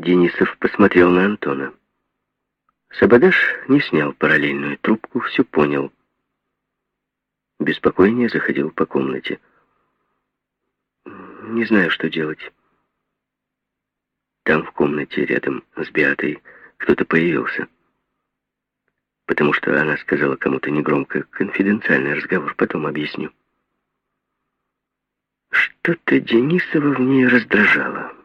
Денисов посмотрел на Антона. Сабадаш не снял параллельную трубку, все понял. Беспокойнее заходил по комнате. Не знаю, что делать. Там, в комнате, рядом с Беатой, кто-то появился. Потому что она сказала кому-то негромко «конфиденциальный разговор, потом объясню». Что-то Денисова в ней раздражало.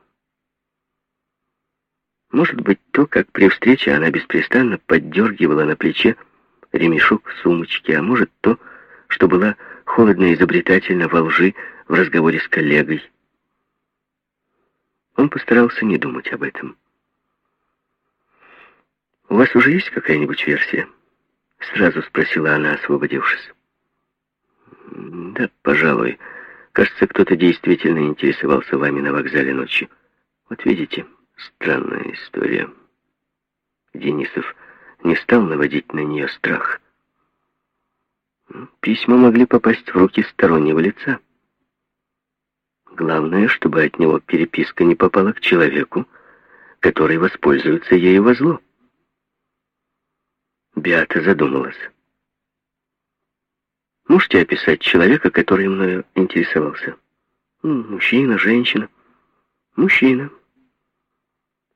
Может быть, то, как при встрече она беспрестанно поддергивала на плече ремешок в сумочке, а может, то, что была холодно изобретательна во лжи в разговоре с коллегой. Он постарался не думать об этом. «У вас уже есть какая-нибудь версия?» Сразу спросила она, освободившись. «Да, пожалуй. Кажется, кто-то действительно интересовался вами на вокзале ночью. Вот видите...» Странная история. Денисов не стал наводить на нее страх. Письма могли попасть в руки стороннего лица. Главное, чтобы от него переписка не попала к человеку, который воспользуется ею во зло. Биата задумалась. Можете описать человека, который мною интересовался? Мужчина, женщина? Мужчина.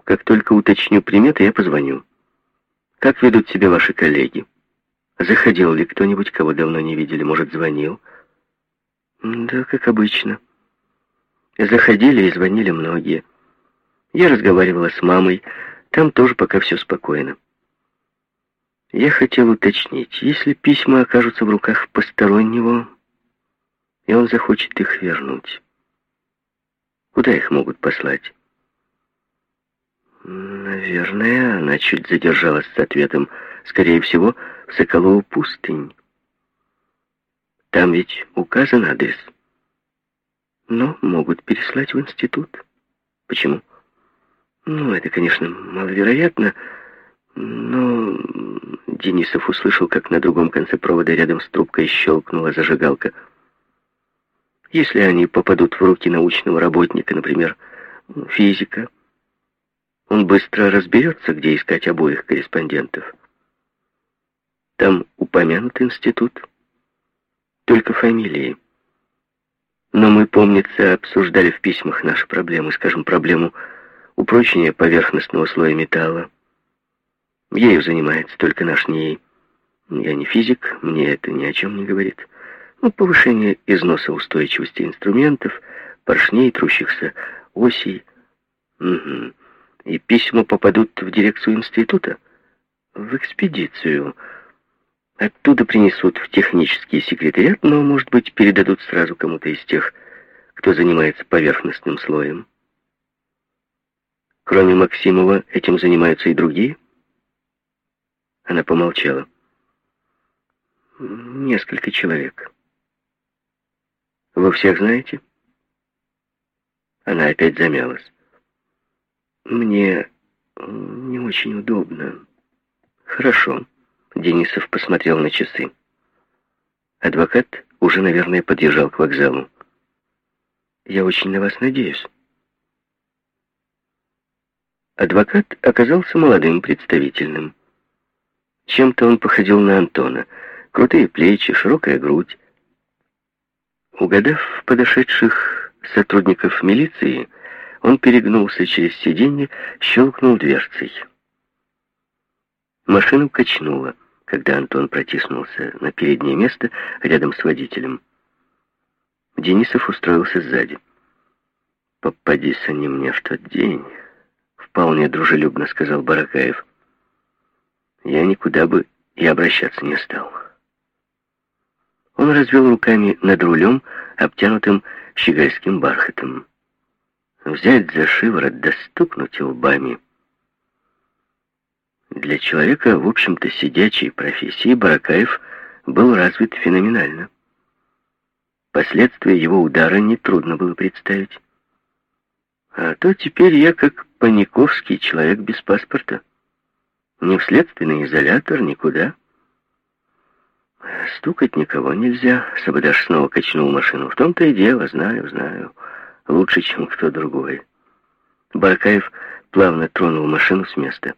Как только уточню приметы, я позвоню. Как ведут себя ваши коллеги? Заходил ли кто-нибудь, кого давно не видели? Может, звонил? Да, как обычно. Заходили и звонили многие. Я разговаривала с мамой. Там тоже пока все спокойно. Я хотел уточнить, если письма окажутся в руках постороннего, и он захочет их вернуть, куда их могут послать? Наверное, она чуть задержалась с ответом. Скорее всего, в Соколову пустынь. Там ведь указан адрес. Но могут переслать в институт. Почему? Ну, это, конечно, маловероятно, но Денисов услышал, как на другом конце провода рядом с трубкой щелкнула зажигалка. Если они попадут в руки научного работника, например, физика, он быстро разберется, где искать обоих корреспондентов. Там упомянут институт. Только фамилии. Но мы, помнится, обсуждали в письмах наши проблемы, скажем, проблему упрочения поверхностного слоя металла. Ею занимается только наш НИИ. Я не физик, мне это ни о чем не говорит. Ну, повышение износа устойчивости инструментов, поршней, трущихся осей. Угу и письма попадут в дирекцию института, в экспедицию. Оттуда принесут в технический секретариат, но, может быть, передадут сразу кому-то из тех, кто занимается поверхностным слоем. Кроме Максимова, этим занимаются и другие? Она помолчала. Несколько человек. Вы всех знаете? Она опять замялась. Мне не очень удобно. Хорошо. Денисов посмотрел на часы. Адвокат уже, наверное, подъезжал к вокзалу. Я очень на вас надеюсь. Адвокат оказался молодым, представительным. Чем-то он походил на Антона. Крутые плечи, широкая грудь. Угадав подошедших сотрудников милиции, он перегнулся через сиденье, щелкнул дверцей. Машину качнуло, когда Антон протиснулся на переднее место рядом с водителем. Денисов устроился сзади. «Попадись они мне в тот день», — вполне дружелюбно сказал Баракаев. «Я никуда бы и обращаться не стал». Он развел руками над рулем, обтянутым щегольским бархатом взять за шиворот, достукнуть лбами. Для человека, в общем-то, сидячей профессии Баракаев был развит феноменально. Последствия его удара нетрудно было представить. А то теперь я как Паниковский человек без паспорта. Ни в следственный изолятор, никуда. Стукать никого нельзя. Сабадаш снова качнул машину. В том-то и дело, знаю, знаю лучше, чем кто другой. Баракаев плавно тронул машину с места.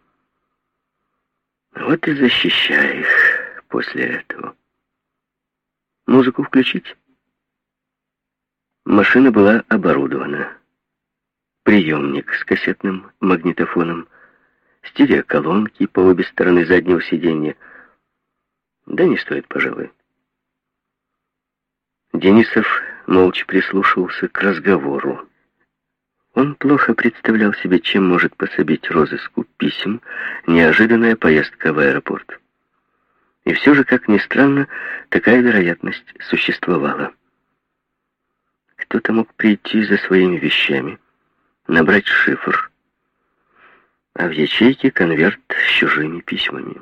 Вот и защищай их после этого. Музыку включить? Машина была оборудована. Приемник с кассетным магнитофоном, стереоколонки по обе стороны заднего сиденья. Да не стоит, пожалуй. Денисов молча прислушивался к разговору. Он плохо представлял себе, чем может пособить розыску писем неожиданная поездка в аэропорт. И все же, как ни странно, такая вероятность существовала. Кто-то мог прийти за своими вещами, набрать шифр, а в ячейке конверт с чужими письмами.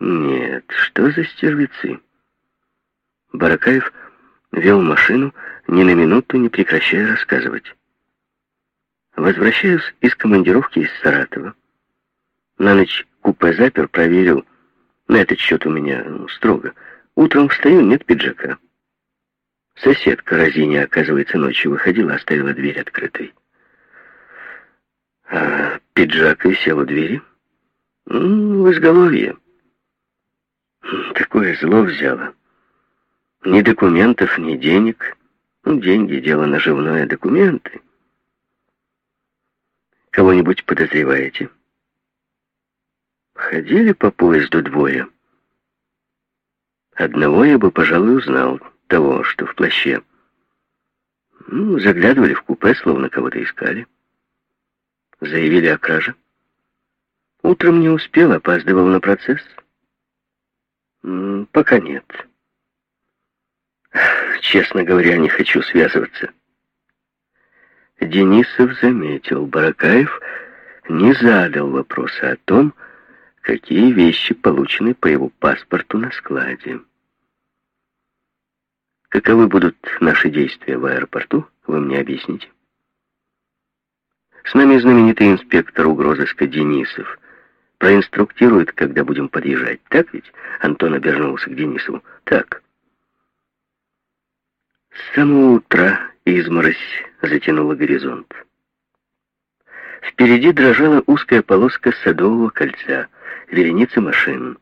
Нет, что за стервецы? Баракаев вел машину, ни на минуту не прекращая рассказывать. Возвращаюсь из командировки из Саратова. На ночь купе запер, проверил. На этот счет у меня ну, строго. Утром встаю, нет пиджака. Соседка Розиня, оказывается, ночью выходила, оставила дверь открытой. А пиджак висел у двери. Ну, в изголовье. Такое зло взяло. Ни документов, ни денег. Ну, деньги — дело наживное, документы. Кого-нибудь подозреваете? Ходили по поезду двое. Одного я бы, пожалуй, узнал, того, что в плаще. Ну, заглядывали в купе, словно кого-то искали. Заявили о краже. Утром не успел, опаздывал на процесс. Пока нет. Честно говоря, не хочу связываться. Денисов заметил, Баракаев не задал вопроса о том, какие вещи получены по его паспорту на складе. Каковы будут наши действия в аэропорту, вы мне объясните. С нами знаменитый инспектор угрозыска Денисов. Проинструктирует, когда будем подъезжать. Так ведь? Антон обернулся к Денисову. Так. С самого утра изморозь затянула горизонт. Впереди дрожала узкая полоска садового кольца, вереница машин.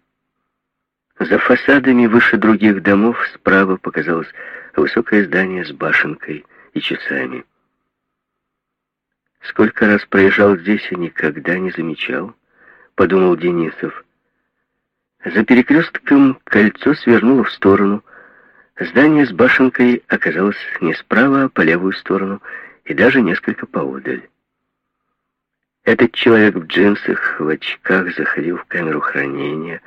За фасадами выше других домов справа показалось высокое здание с башенкой и часами. Сколько раз проезжал здесь и никогда не замечал, подумал Денисов. За перекрестком кольцо свернуло в сторону, Здание с башенкой оказалось не справа, а по левую сторону, и даже несколько поодаль. Этот человек в джинсах, в очках заходил в камеру хранения,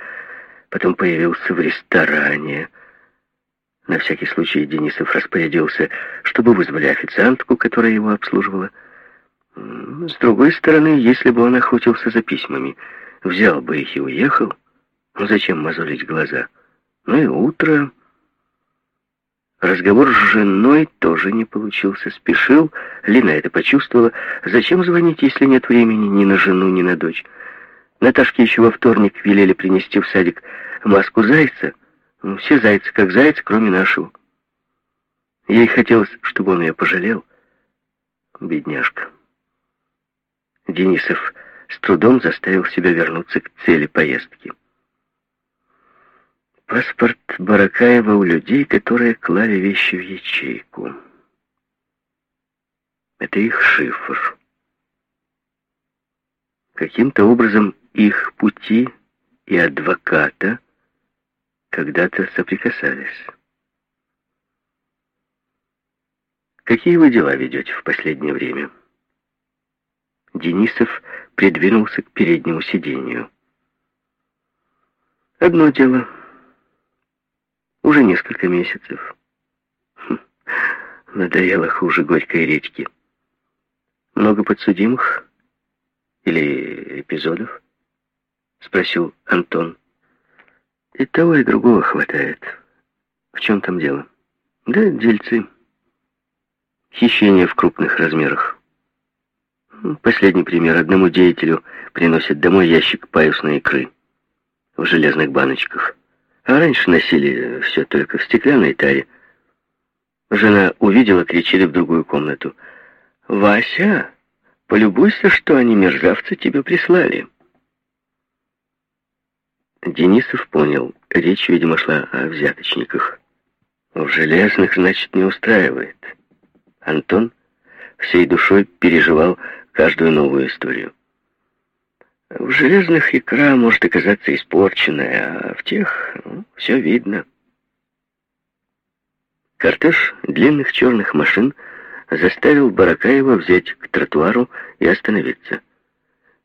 потом появился в ресторане. На всякий случай Денисов распорядился, чтобы вызвали официантку, которая его обслуживала. С другой стороны, если бы он охотился за письмами, взял бы их и уехал, ну зачем мозолить глаза? Ну и утро... Разговор с женой тоже не получился. Спешил, Лина это почувствовала. Зачем звонить, если нет времени ни на жену, ни на дочь? Наташке еще во вторник велели принести в садик маску зайца. Ну, все зайцы, как зайцы, кроме нашего. Ей хотелось, чтобы он ее пожалел. Бедняжка. Денисов с трудом заставил себя вернуться к цели поездки. Паспорт Баракаева у людей, которые клали вещи в ячейку. Это их шифр. Каким-то образом их пути и адвоката когда-то соприкасались. Какие вы дела ведете в последнее время? Денисов придвинулся к переднему сиденью. Одно дело — уже несколько месяцев. Хм, надоело хуже горькой редьки. Много подсудимых? Или эпизодов? Спросил Антон. И того, и другого хватает. В чем там дело? Да, дельцы. Хищение в крупных размерах. Последний пример. Одному деятелю приносят домой ящик паюсной икры в железных баночках. А раньше носили все только в стеклянной таре. Жена увидела, кричит в другую комнату. «Вася, полюбуйся, что они, мерзавцы, тебе прислали». Денисов понял, речь, видимо, шла о взяточниках. В железных, значит, не устраивает. Антон всей душой переживал каждую новую историю. В железных икра может оказаться испорченная, а в тех ну, все видно. Кортеж длинных черных машин заставил Баракаева взять к тротуару и остановиться.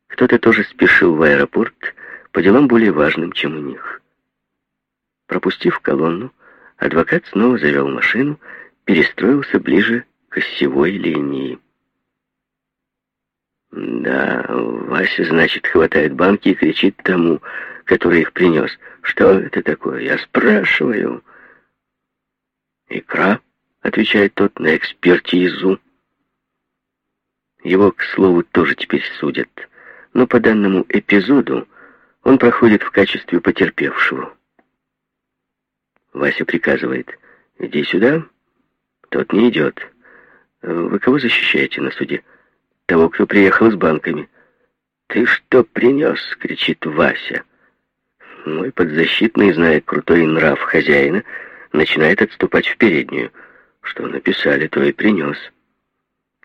Кто-то тоже спешил в аэропорт по делам более важным, чем у них. Пропустив колонну, адвокат снова завел машину, перестроился ближе к осевой линии. Да, Вася, значит, хватает банки и кричит тому, который их принес. Что это такое? Я спрашиваю. «Икра», — отвечает тот на экспертизу. Его, к слову, тоже теперь судят. Но по данному эпизоду он проходит в качестве потерпевшего. Вася приказывает, «Иди сюда». Тот не идет. «Вы кого защищаете на суде?» «Того, кто приехал с банками». «Ты что принес?» — кричит Вася. Мой подзащитный, зная крутой нрав хозяина, — начинает отступать в переднюю. Что написали, то и принес.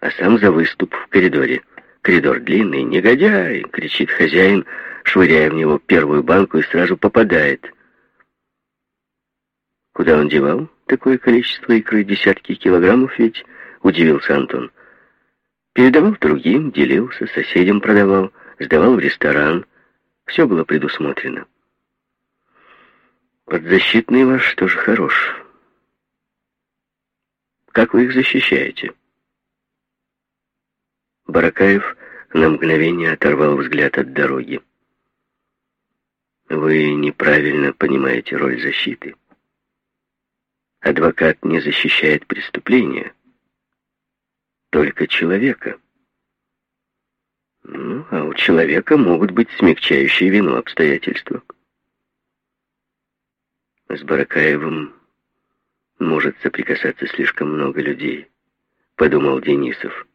А сам за выступ в коридоре. Коридор длинный, негодяй, кричит хозяин, швыряя в него первую банку и сразу попадает. Куда он девал такое количество икры, десятки килограммов ведь, удивился Антон. Передавал другим, делился, соседям продавал, сдавал в ресторан. Все было предусмотрено. Подзащитный ваш тоже хорош. Как вы их защищаете? Баракаев на мгновение оторвал взгляд от дороги. Вы неправильно понимаете роль защиты. Адвокат не защищает преступления, только человека. Ну, а у человека могут быть смягчающие вину обстоятельства. С Баракаевым может соприкасаться слишком много людей, подумал Денисов.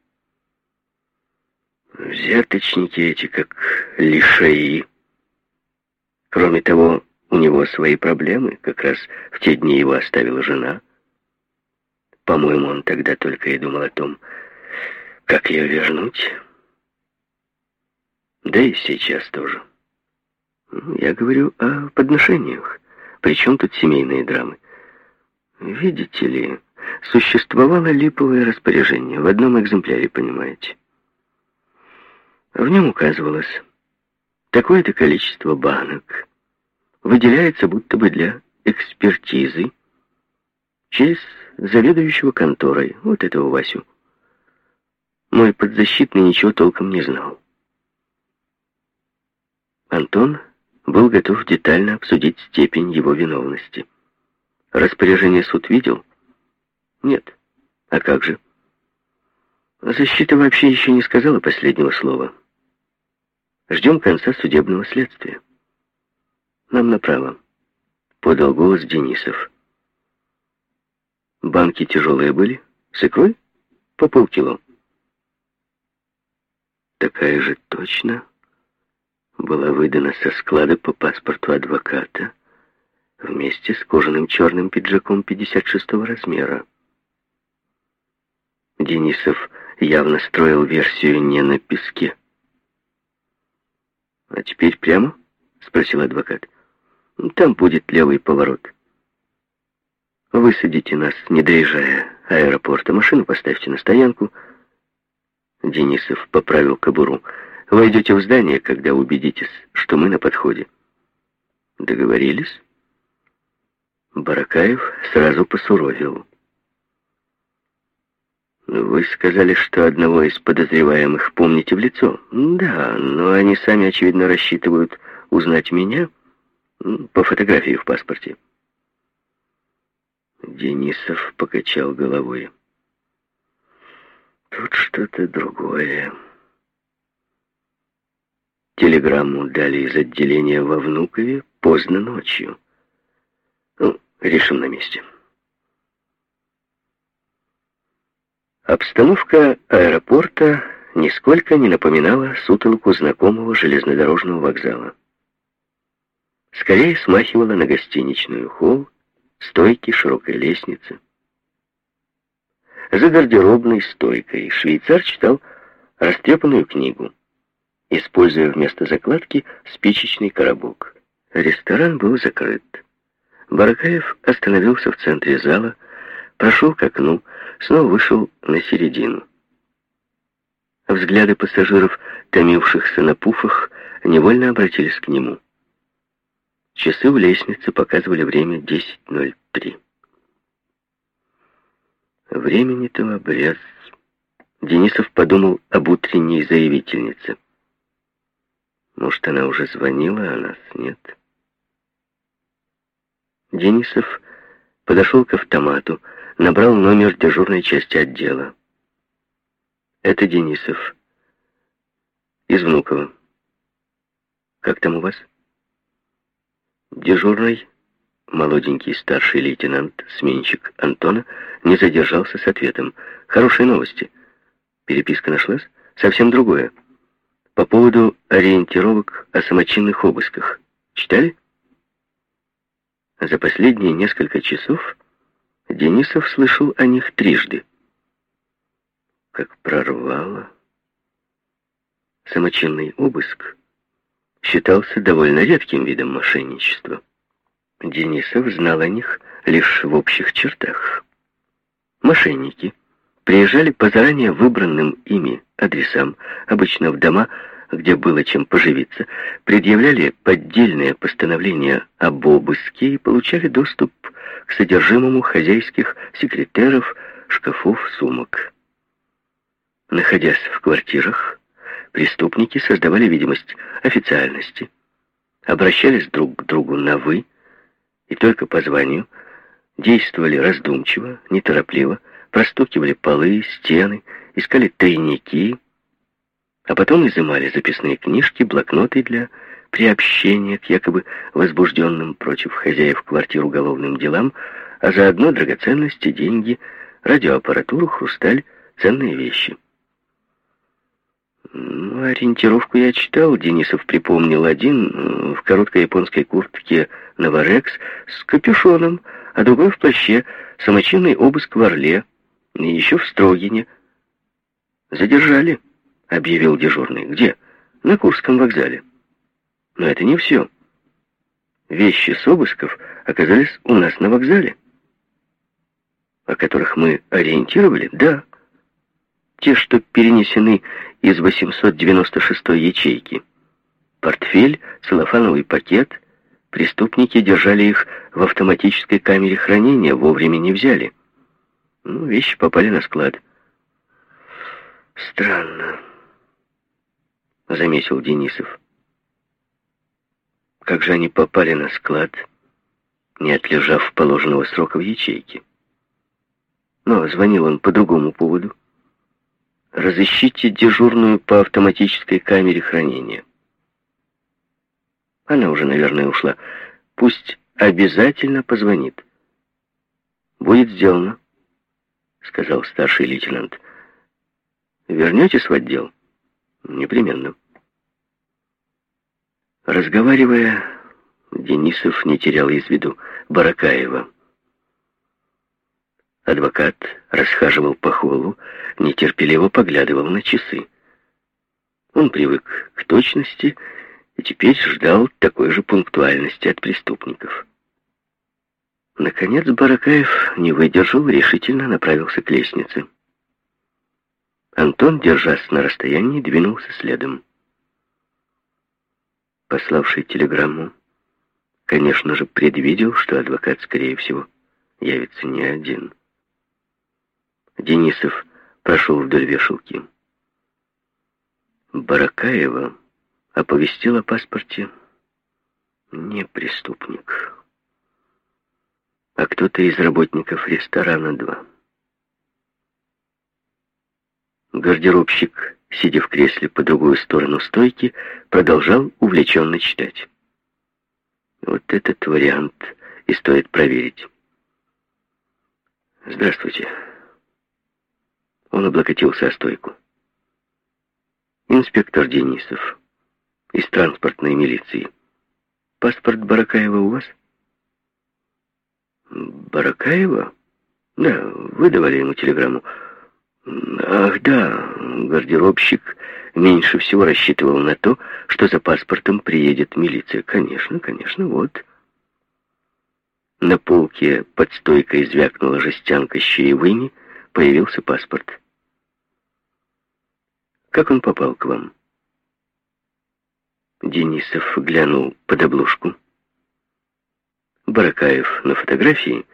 Взяточники эти, как лишаи. Кроме того, у него свои проблемы. Как раз в те дни его оставила жена. По-моему, он тогда только и думал о том, как ее вернуть. Да и сейчас тоже. Я говорю о подношениях. При чем тут семейные драмы? Видите ли, существовало липовое распоряжение в одном экземпляре, понимаете? В нем указывалось, такое-то количество банок выделяется будто бы для экспертизы через заведующего конторой, вот этого Васю. Мой подзащитный ничего толком не знал. Антон был готов детально обсудить степень его виновности. Распоряжение суд видел? Нет. А как же? Защита вообще еще не сказала последнего слова. Ждем конца судебного следствия. Нам направо. Подал голос Денисов. Банки тяжелые были? С икрой? По полкило. Такая же точно была выдана со склада по паспорту адвоката вместе с кожаным черным пиджаком 56-го размера. Денисов явно строил версию не на песке. «А теперь прямо?» — спросил адвокат. «Там будет левый поворот. Высадите нас, не доезжая аэропорта. Машину поставьте на стоянку». Денисов поправил кобуру. Войдете в здание, когда убедитесь, что мы на подходе. Договорились? Баракаев сразу посуровил. Вы сказали, что одного из подозреваемых помните в лицо. Да, но они сами, очевидно, рассчитывают узнать меня по фотографии в паспорте. Денисов покачал головой. Тут что-то другое. Телеграмму дали из отделения во Внукове поздно ночью. Ну, решим на месте. Обстановка аэропорта нисколько не напоминала сутолку знакомого железнодорожного вокзала. Скорее смахивала на гостиничную холл, стойки, широкой лестницы. За гардеробной стойкой швейцар читал растрепанную книгу, используя вместо закладки спичечный коробок. Ресторан был закрыт. Баракаев остановился в центре зала, прошел к окну, снова вышел на середину. Взгляды пассажиров, томившихся на пуфах, невольно обратились к нему. Часы у лестницы показывали время 10.03. Времени-то в обрез. Денисов подумал об утренней заявительнице. Может, она уже звонила, а нас нет. Денисов подошел к автомату, набрал номер дежурной части отдела. Это Денисов. Из Внуково. Как там у вас? Дежурный, молоденький старший лейтенант, сменщик Антона, не задержался с ответом. Хорошие новости. Переписка нашлась? Совсем другое. По поводу ориентировок о самочинных обысках. Читали? За последние несколько часов Денисов слышал о них трижды. Как прорвало. Самочинный обыск считался довольно редким видом мошенничества. Денисов знал о них лишь в общих чертах. Мошенники приезжали по заранее выбранным ими адресам, обычно в дома, где было чем поживиться, предъявляли поддельные постановления об обыске и получали доступ к содержимому хозяйских секретеров, шкафов, сумок. Находясь в квартирах, преступники создавали видимость официальности, обращались друг к другу на «вы» и только по званию действовали раздумчиво, неторопливо, простукивали полы, стены, искали тайники, а потом изымали записные книжки, блокноты для приобщения к якобы возбужденным против хозяев квартир уголовным делам, а заодно драгоценности, деньги, радиоаппаратуру, хрусталь, ценные вещи. Ну, ориентировку я читал, Денисов припомнил один э, в короткой японской куртке «Новарекс» с капюшоном, а другой в плаще, самочинный обыск в Орле, и еще в Строгине. Задержали объявил дежурный. «Где?» «На Курском вокзале». «Но это не все. Вещи с обысков оказались у нас на вокзале, о которых мы ориентировали, да. Те, что перенесены из 896 ячейки. Портфель, целлофановый пакет, преступники держали их в автоматической камере хранения, вовремя не взяли. Ну, вещи попали на склад. Странно. — заметил Денисов. Как же они попали на склад, не отлежав положенного срока в ячейке? Но звонил он по другому поводу. Разыщите дежурную по автоматической камере хранения. Она уже, наверное, ушла. Пусть обязательно позвонит. Будет сделано, сказал старший лейтенант. Вернетесь в отдел? Непременно. Разговаривая, Денисов не терял из виду Баракаева. Адвокат расхаживал по холлу, нетерпеливо поглядывал на часы. Он привык к точности и теперь ждал такой же пунктуальности от преступников. Наконец Баракаев не выдержал, решительно направился к лестнице. Антон, держась на расстоянии, двинулся следом. Пославший телеграмму, конечно же, предвидел, что адвокат, скорее всего, явится не один. Денисов прошел вдоль вешалки. Баракаева оповестил о паспорте не преступник, а кто-то из работников ресторана 2. Гардеробщик, сидя в кресле по другую сторону стойки, продолжал увлеченно читать. Вот этот вариант и стоит проверить. Здравствуйте. Он облокотился о стойку. «Инспектор Денисов из транспортной милиции. Паспорт Баракаева у вас?» «Баракаева?» «Да, вы давали ему телеграмму». «Ах, да, гардеробщик меньше всего рассчитывал на то, что за паспортом приедет милиция. Конечно, конечно, вот». На полке под стойкой звякнула жестянка с чаевыми, появился паспорт. «Как он попал к вам?» Денисов глянул под обложку. Баракаев на фотографии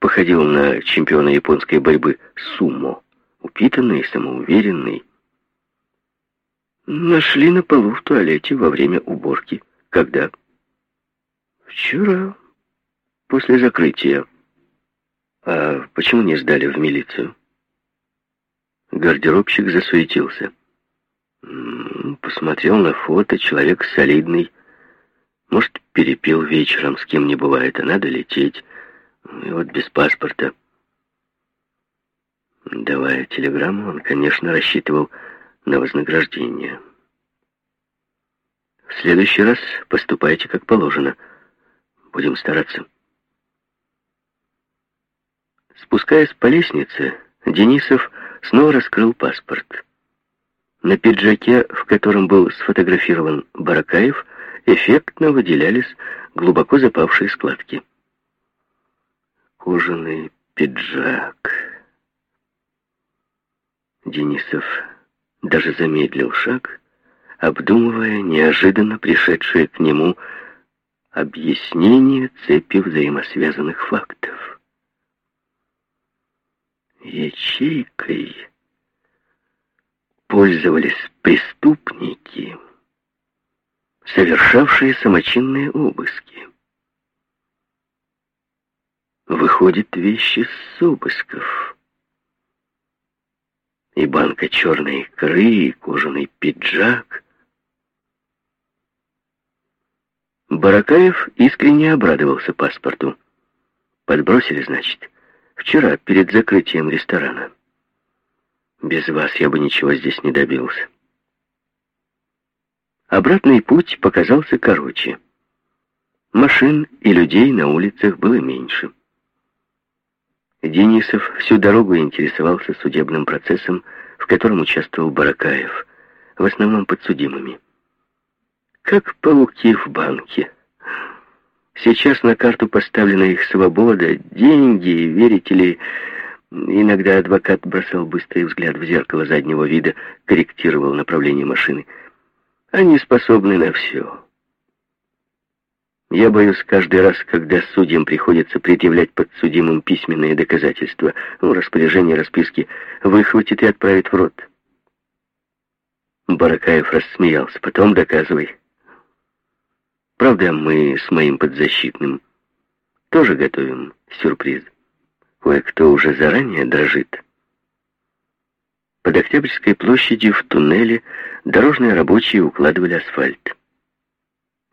походил на чемпиона японской борьбы сумо, упитанный, самоуверенный. Нашли на полу в туалете во время уборки. Когда? Вчера, после закрытия. А почему не сдали в милицию? Гардеробщик засуетился. Посмотрел на фото, человек солидный. Может, перепил вечером, с кем не бывает, а надо лететь. И вот без паспорта. Давая телеграмму, он, конечно, рассчитывал на вознаграждение. В следующий раз поступайте как положено. Будем стараться. Спускаясь по лестнице, Денисов снова раскрыл паспорт. На пиджаке, в котором был сфотографирован Баракаев, эффектно выделялись глубоко запавшие складки. Кожаный пиджак. Денисов даже замедлил шаг, обдумывая неожиданно пришедшее к нему объяснение цепи взаимосвязанных фактов. Ячейкой пользовались преступники, совершавшие самочинные обыски. Выходит, вещи с обысков. И банка черной икры, и кожаный пиджак. Баракаев искренне обрадовался паспорту. Подбросили, значит, вчера, перед закрытием ресторана. Без вас я бы ничего здесь не добился. Обратный путь показался короче. Машин и людей на улицах было меньше. Денисов всю дорогу интересовался судебным процессом, в котором участвовал Баракаев, в основном подсудимыми. Как пауки в банке. Сейчас на карту поставлена их свобода, деньги, верите ли, Иногда адвокат бросал быстрый взгляд в зеркало заднего вида, корректировал направление машины. Они способны на все. Я боюсь каждый раз, когда судьям приходится предъявлять подсудимым письменные доказательства, ну, распоряжение расписки, выхватит и отправит в рот. Баракаев рассмеялся. Потом доказывай. Правда, мы с моим подзащитным тоже готовим сюрприз. Кое-кто уже заранее дрожит. Под Октябрьской площадью в туннеле дорожные рабочие укладывали асфальт.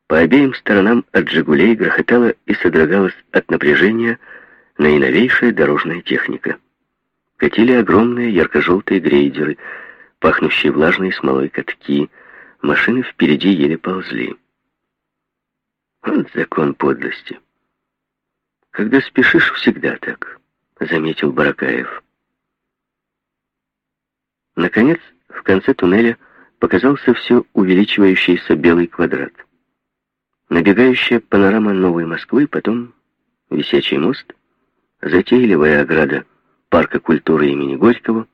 По обеим сторонам от «Жигулей» грохотала и содрогалась от напряжения наиновейшая дорожная техника. Катили огромные ярко-желтые грейдеры, пахнущие влажной смолой катки, машины впереди еле ползли. Вот закон подлости. Когда спешишь, всегда так. — заметил Баракаев. Наконец, в конце туннеля показался все увеличивающийся белый квадрат. Набегающая панорама Новой Москвы, потом висячий мост, затейливая ограда парка культуры имени Горького.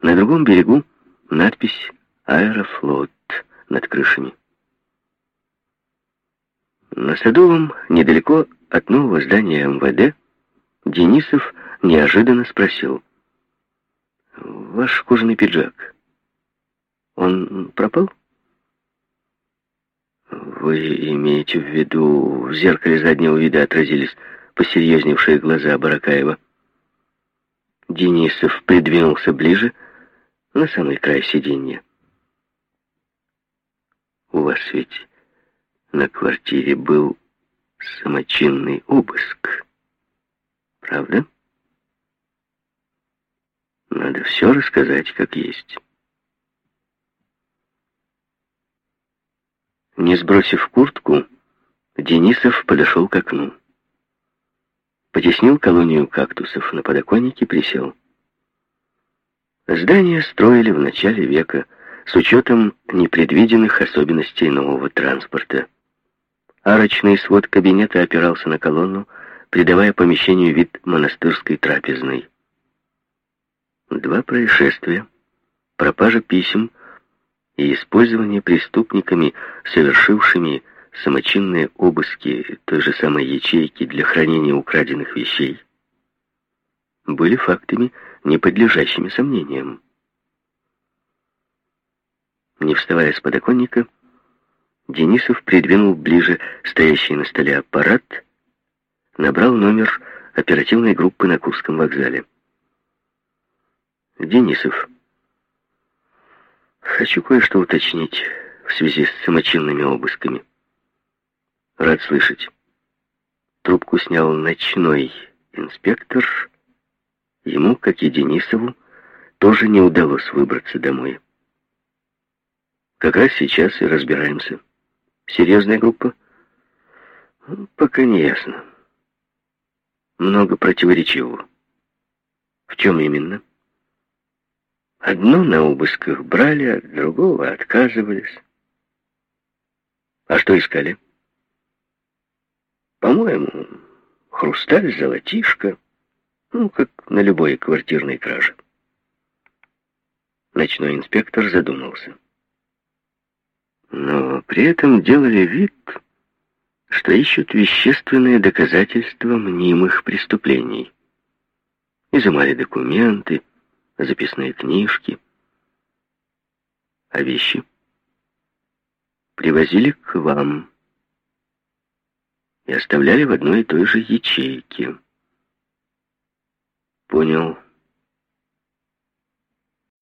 На другом берегу надпись «Аэрофлот» над крышами. На Садовом, недалеко от нового здания МВД, Денисов неожиданно спросил. «Ваш кожаный пиджак, он пропал?» «Вы имеете в виду, в зеркале заднего вида отразились посерьезневшие глаза Баракаева?» Денисов придвинулся ближе, на самый край сиденья. «У вас ведь на квартире был самочинный обыск?» Правда? Надо все рассказать, как есть. Не сбросив куртку, Денисов подошел к окну. Потеснил колонию кактусов на подоконнике, присел. Здание строили в начале века с учетом непредвиденных особенностей нового транспорта. Арочный свод кабинета опирался на колонну, придавая помещению вид монастырской трапезной. Два происшествия, пропажа писем и использование преступниками, совершившими самочинные обыски той же самой ячейки для хранения украденных вещей, были фактами, не подлежащими сомнениям. Не вставая с подоконника, Денисов придвинул ближе стоящий на столе аппарат, набрал номер оперативной группы на Курском вокзале. Денисов. Хочу кое-что уточнить в связи с самочинными обысками. Рад слышать. Трубку снял ночной инспектор. Ему, как и Денисову, тоже не удалось выбраться домой. Как раз сейчас и разбираемся. Серьезная группа? Ну, пока не ясно. Много противоречивого. В чем именно? Одно на обысках брали, от другого отказывались. А что искали? По-моему, хрусталь, золотишко, ну, как на любой квартирной краже. Ночной инспектор задумался. Но при этом делали вид, что ищут вещественные доказательства мнимых преступлений. Изымали документы, записные книжки. А вещи привозили к вам и оставляли в одной и той же ячейке. Понял.